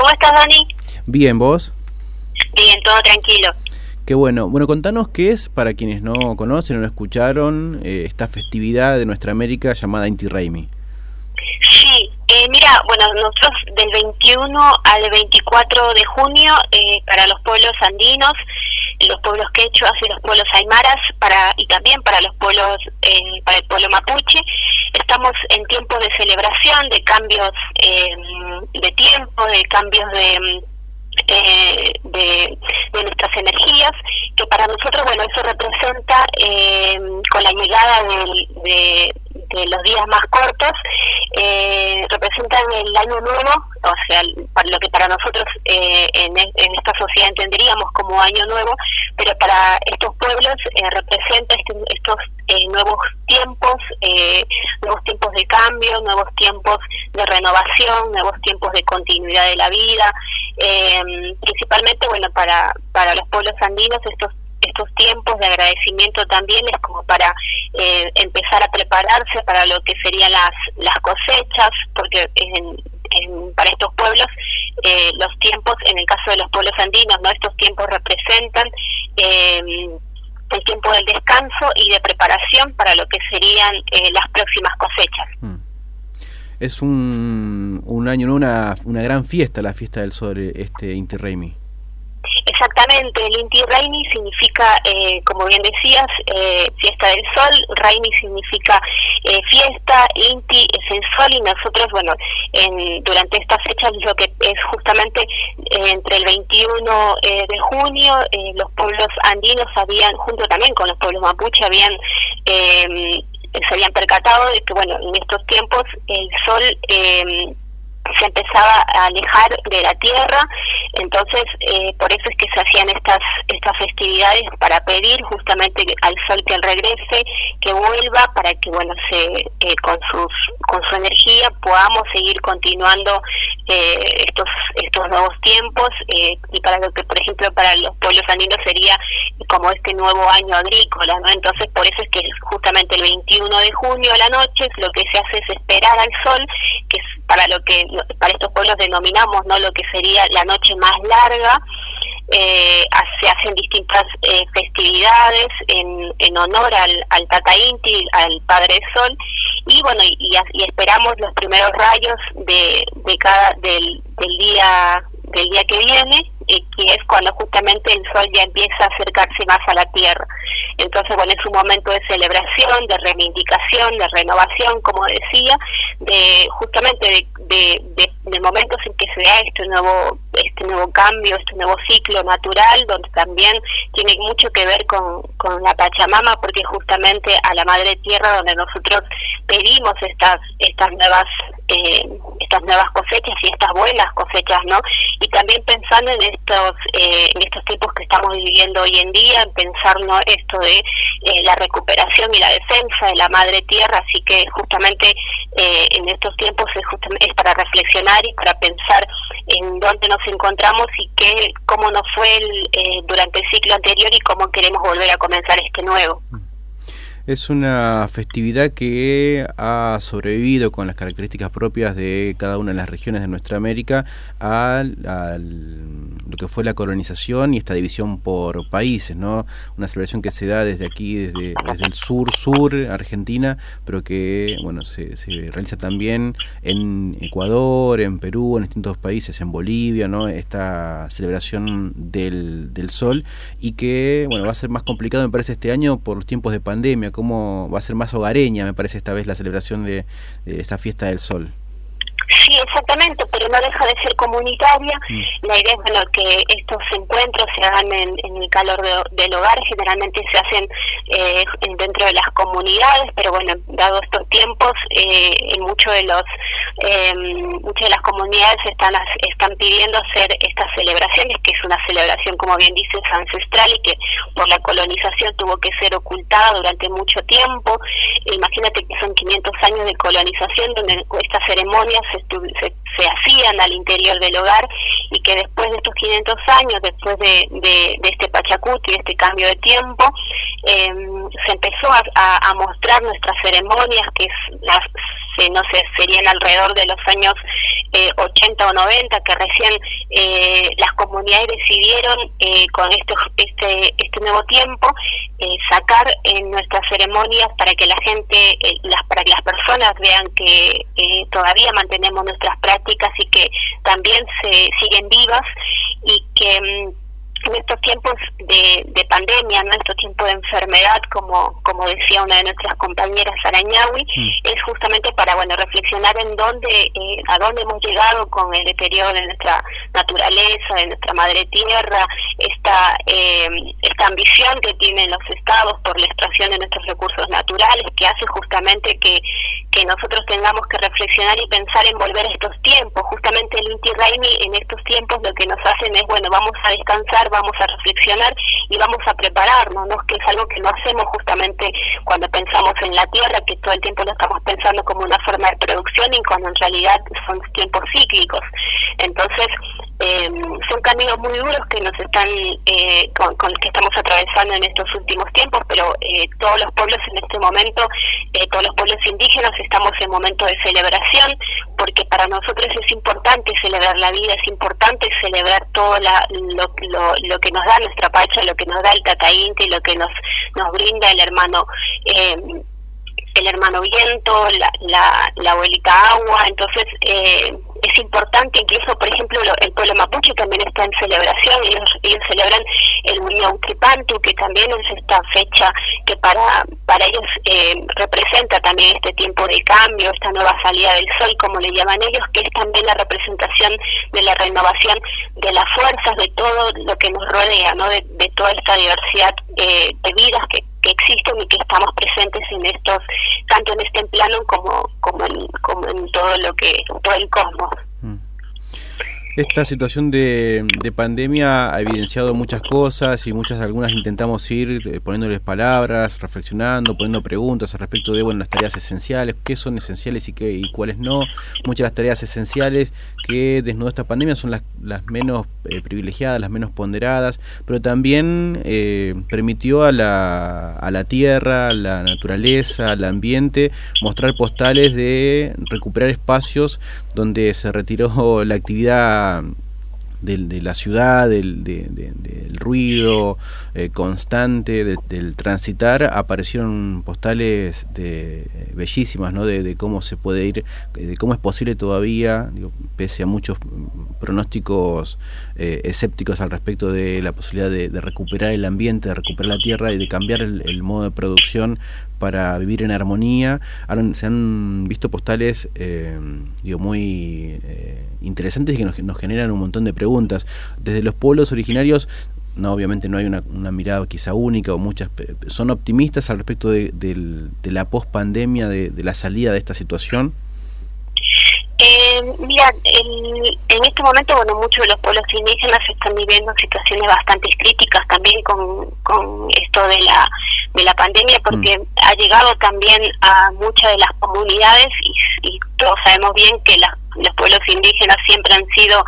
¿Cómo estás, Dani? Bien, ¿vos? Bien, todo tranquilo. Qué bueno. Bueno, contanos qué es, para quienes no conocen o no escucharon, eh, esta festividad de nuestra América llamada Inti Raimi. Sí, eh, mira, bueno, nosotros del 21 al 24 de junio, eh, para los pueblos andinos, los pueblos quechuas y los pueblos aymaras, para, y también para los pueblos, eh, para el pueblo mapuche, estamos en tiempo de celebración, de cambios de tiempo, de cambios de eh, de, nuestras energías, que para nosotros, bueno, eso representa eh, con la llegada de, los días más cortos, eh, representan el año nuevo, o sea, lo que para nosotros eh, en, esta sociedad entenderíamos como año nuevo, pero para estos pueblos representa este, estos nuevos tiempos, nuevos tiempos de cambio, nuevos tiempos de renovación, nuevos tiempos de continuidad de la vida, principalmente, bueno, para, para los pueblos andinos estos estos tiempos de agradecimiento también es como para eh, empezar a prepararse para lo que serían las, las cosechas, porque para estos pueblos eh, los tiempos, en el caso de los pueblos andinos, no estos tiempos representan eh, el tiempo del descanso y de preparación para lo que serían las próximas cosechas. Mm. Es un, un año, una, una gran fiesta, la fiesta del sol, este Inti Raimi. Exactamente, el Inti Raimi significa, eh, como bien decías, eh, fiesta del sol, Raimi significa eh, fiesta, Inti sol y nosotros, bueno, en, durante esta fecha lo que es justamente entre el 21 de junio, los pueblos andinos habían, junto también con los pueblos mapuche, habían se habían percatado de que, bueno, en estos tiempos el sol se empezaba a alejar de la tierra, entonces eh, por eso es que se hacían estas estas festividades para pedir justamente al sol que regrese, que vuelva, para que bueno se eh, con sus con su energía podamos seguir continuando eh, estos estos nuevos tiempos y para lo que por ejemplo para los pueblos andinos sería como este nuevo año agrícola, ¿no? Entonces por eso es que justamente el 21 de junio a la noche lo que se hace es esperar al sol, que es para lo que para estos pueblos denominamos no lo que sería la noche más larga. Eh, se hacen distintas eh, festividades en, honor al, al Tata Inti, al Padre Sol, y bueno, y, esperamos los primeros rayos de, de cada del, del día del día que viene, eh, que es cuando justamente el sol ya empieza a acercarse más a la tierra. Entonces, bueno, es un momento de celebración, de reivindicación, de renovación, como decía, de justamente de, de, momentos en que se da este nuevo este nuevo cambio, este nuevo ciclo natural, donde también tiene mucho que ver con, con la Pachamama, porque justamente a la Madre Tierra donde nosotros pedimos estas estas nuevas eh, estas nuevas cosechas y estas buenas cosechas, ¿no? Y también pensando en estos eh, en estos tiempos que estamos viviendo hoy en día, en pensar ¿no? esto de eh, la recuperación y la defensa de la Madre Tierra, así que justamente en estos tiempos es, justamente, es para reflexionar y para pensar en dónde nos encontramos y qué, cómo nos fue el, durante el ciclo anterior y cómo queremos volver a comenzar este nuevo. Es una festividad que ha sobrevivido con las características propias de cada una de las regiones de nuestra América al, lo que fue la colonización y esta división por países, ¿no? Una celebración que se da desde aquí, desde, desde el sur, sur, Argentina, pero que, bueno, se, se, realiza también en Ecuador, en Perú, en distintos países, en Bolivia, ¿no? Esta celebración del, del sol y que, bueno, va a ser más complicado, me parece, este año por los tiempos de pandemia, cómo va a ser más hogareña, me parece, esta vez la celebración de esta fiesta del sol. Exactamente, pero no deja de ser comunitaria. Mm. La idea es bueno, que estos encuentros se hagan en, el calor del hogar, generalmente se hacen eh, dentro de las comunidades, pero bueno, dado estos tiempos, eh, en muchos de los eh, muchas de las comunidades están están pidiendo hacer estas celebraciones, que es una celebración, como bien dices, ancestral y que por la colonización tuvo que ser ocultada durante mucho tiempo. Imagínate que son 500 años de colonización donde estas ceremonias se se, hacían al interior del hogar y que después de estos 500 años, después de, de, este Pachacuti, este cambio de tiempo, em, se empezó a, mostrar nuestras ceremonias, que las no sé, serían alrededor de los años 80 o 90 que recién las comunidades decidieron con este, este, este nuevo tiempo sacar en nuestras ceremonias para que la gente, las, para que las personas vean que todavía mantenemos nuestras prácticas y que también se siguen vivas y que mm, en estos tiempos de, de, pandemia, en estos tiempos de enfermedad, como, como decía una de nuestras compañeras Arañawi, mm. es justamente para bueno reflexionar en dónde, eh, a dónde hemos llegado con el deterioro de nuestra naturaleza, de nuestra madre tierra, esta, eh, esta ambición que tienen los estados por la extracción de nuestros recursos naturales, que hace justamente que, que nosotros tengamos que reflexionar y pensar en volver a estos tiempos. Justamente el Raimi en estos tiempos lo que nos hacen es, bueno, vamos a descansar, vamos a reflexionar y vamos a prepararnos, ¿no? que es algo que no hacemos justamente cuando pensamos en la tierra, que todo el tiempo lo estamos pensando como una forma de producción y cuando en realidad son tiempos cíclicos. Entonces, eh, son caminos muy duros que nos están, eh, con, con, que estamos atravesando en estos últimos tiempos, pero eh, todos los pueblos en este momento, eh, todos los pueblos indígenas estamos en momento de celebración, porque para nosotros es importante celebrar la vida, es importante celebrar todo la, lo, lo, lo, que nos da nuestra pacha, que nos da el tataínte, lo que nos, nos brinda el hermano. Eh, el hermano viento, la, la, la abuelita agua, entonces eh, es importante, incluso por ejemplo el pueblo mapuche también está en celebración, ellos, ellos celebran el Tripantu, que también es esta fecha que para, para ellos eh, representa también este tiempo de cambio, esta nueva salida del sol, como le llaman ellos, que es también la representación de la renovación de las fuerzas, de todo lo que nos rodea, ¿no? de, de toda esta diversidad eh, de vidas que que existen y que estamos presentes en estos, tanto en este plano como, como, en, como en todo lo que, todo el cosmos. Esta situación de, de, pandemia ha evidenciado muchas cosas y muchas, algunas intentamos ir eh, poniéndoles palabras, reflexionando, poniendo preguntas al respecto de bueno, las tareas esenciales, qué son esenciales y, qué, y cuáles no. Muchas de las tareas esenciales que desnudó esta pandemia son las, las menos eh, privilegiadas, las menos ponderadas, pero también eh, permitió a la, a la tierra, a la naturaleza, al ambiente, mostrar postales de recuperar espacios donde se retiró la actividad de la ciudad, del, del ruido eh, constante, del, transitar, aparecieron postales de, bellísimas, ¿no? De, cómo se puede ir, de cómo es posible todavía, pese a muchos pronósticos eh, escépticos al respecto de la posibilidad de, recuperar el ambiente, de recuperar la tierra y de cambiar el, modo de producción para vivir en armonía. se han visto postales eh, digo, muy eh, interesantes y que nos, nos, generan un montón de preguntas. Desde los pueblos originarios, no obviamente no hay una, mirada quizá única o muchas, son optimistas al respecto de, la post-pandemia, de, de la salida de esta situación. Eh, mira, en este momento, bueno, muchos de los pueblos indígenas están viviendo situaciones bastante críticas también con, con esto de la de la pandemia, porque mm. ha llegado también a muchas de las comunidades y, y todos sabemos bien que las los pueblos indígenas siempre han sido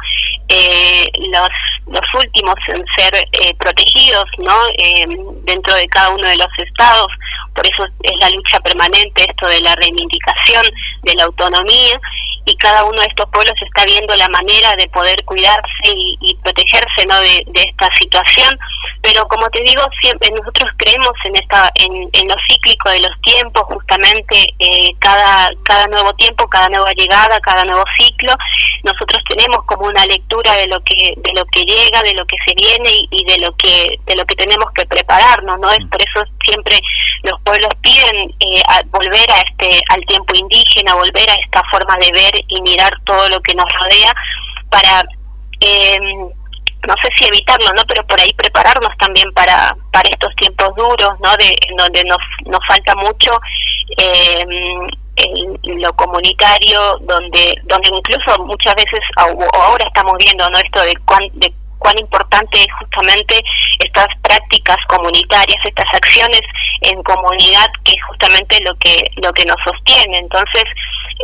eh, los, los últimos en ser eh, protegidos ¿no? Eh, dentro de cada uno de los estados, por eso es la lucha permanente esto de la reivindicación de la autonomía y cada uno de estos pueblos está viendo la manera de poder cuidarse y, protegerse ¿no? de, esta situación, pero como te digo, siempre nosotros creemos en esta en, en lo cíclico de los tiempos, justamente cada, cada nuevo tiempo, cada nueva llegada, cada nuevo ciclo, nosotros tenemos como una lectura de lo que de lo que llega, de lo que se viene y, de lo que de lo que tenemos que prepararnos, ¿no? Es por eso siempre los pueblos piden eh, volver a este al tiempo indígena, volver a esta forma de ver y mirar todo lo que nos rodea para eh, no sé si evitarlo, ¿no? Pero por ahí prepararnos también para, para estos tiempos duros, ¿no? De, en donde nos, nos falta mucho eh, en lo comunitario, donde donde incluso muchas veces, o ahora estamos viendo ¿no? esto de cuán, de cuán importante es justamente estas prácticas comunitarias, estas acciones en comunidad, que es justamente lo que lo que nos sostiene. Entonces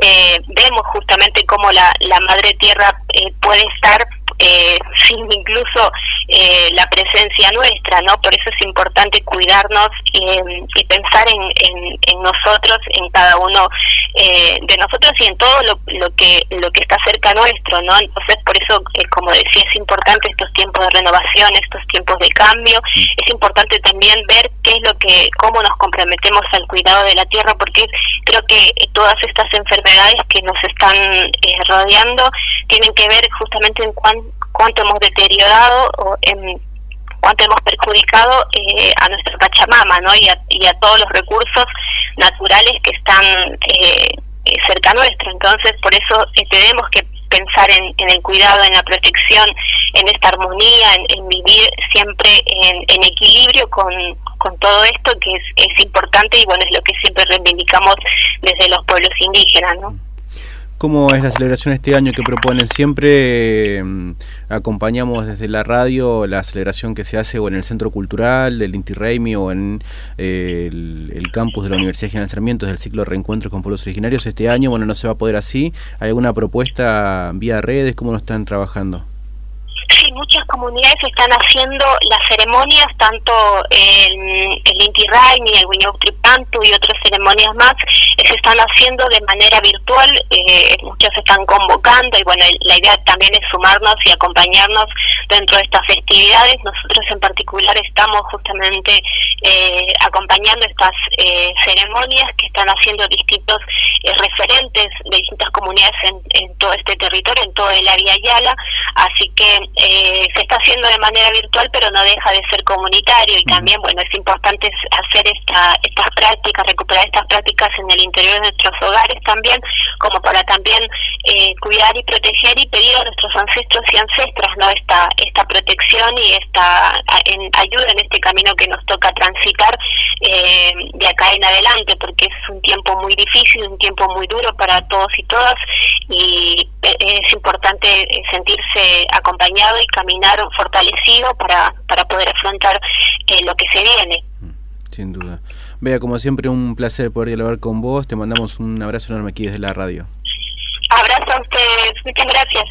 eh, vemos justamente cómo la, la madre tierra eh, puede estar eh, sin incluso eh, la presencia nuestra, ¿no? Por eso es importante cuidarnos eh, y pensar en, nosotros, en cada uno eh, de nosotros y en todo lo, lo, que lo que está cerca nuestro, ¿no? Entonces, por eso, eh, como decía, es importante estos tiempos de renovación, estos tiempos de cambio. Es importante también ver qué es lo que, cómo nos comprometemos al cuidado de la tierra, porque creo que todas estas enfermedades que nos están eh, rodeando tienen que ver justamente en cuánto hemos deteriorado o en cuánto hemos perjudicado eh, a nuestra Pachamama ¿no? y, a, y a todos los recursos naturales que están eh, eh, cerca nuestro. Entonces, por eso tenemos que pensar en, el cuidado, en la protección, en esta armonía, en, vivir siempre en, equilibrio con, con, todo esto que es importante y bueno, es lo que siempre reivindicamos desde los pueblos indígenas, ¿no? ¿Cómo es la celebración este año que proponen? Siempre mm, acompañamos desde la radio la celebración que se hace o en el Centro Cultural del Inti Raymi o en eh, el, campus de la Universidad General Sarmiento del ciclo Reencuentros con Pueblos Originarios. Este año, bueno, no se va a poder así. ¿Hay alguna propuesta vía redes? ¿Cómo lo están trabajando? Sí, muchas comunidades están haciendo las ceremonias, tanto el, el Inti Raymi, el Tripantu y otras ceremonias más, se están haciendo de manera virtual, eh, muchos están convocando y bueno, la idea también es sumarnos y acompañarnos dentro de estas festividades. Nosotros en particular estamos justamente eh, acompañando estas eh, ceremonias que están haciendo distintos eh, referentes de distintas comunidades en, en, todo este territorio, en todo el área Yala, así que se está haciendo de manera virtual, pero no deja de ser comunitario. Y también, bueno, es importante hacer esta, estas prácticas, recuperar estas prácticas en el interior de nuestros hogares también, como para también eh, cuidar y proteger y pedir a nuestros ancestros y ancestras no esta esta protección y esta en, ayuda en este camino que nos toca transitar eh, de acá en adelante, porque es un tiempo muy difícil, un tiempo muy duro para todos y todas y eh, es importante sentirse acompañado y caminar fortalecido para, para poder afrontar lo que se viene. Sin duda. Vea, como siempre, un placer poder dialogar con vos. Te mandamos un abrazo enorme aquí desde la radio. Abrazo a ustedes. Muchas gracias.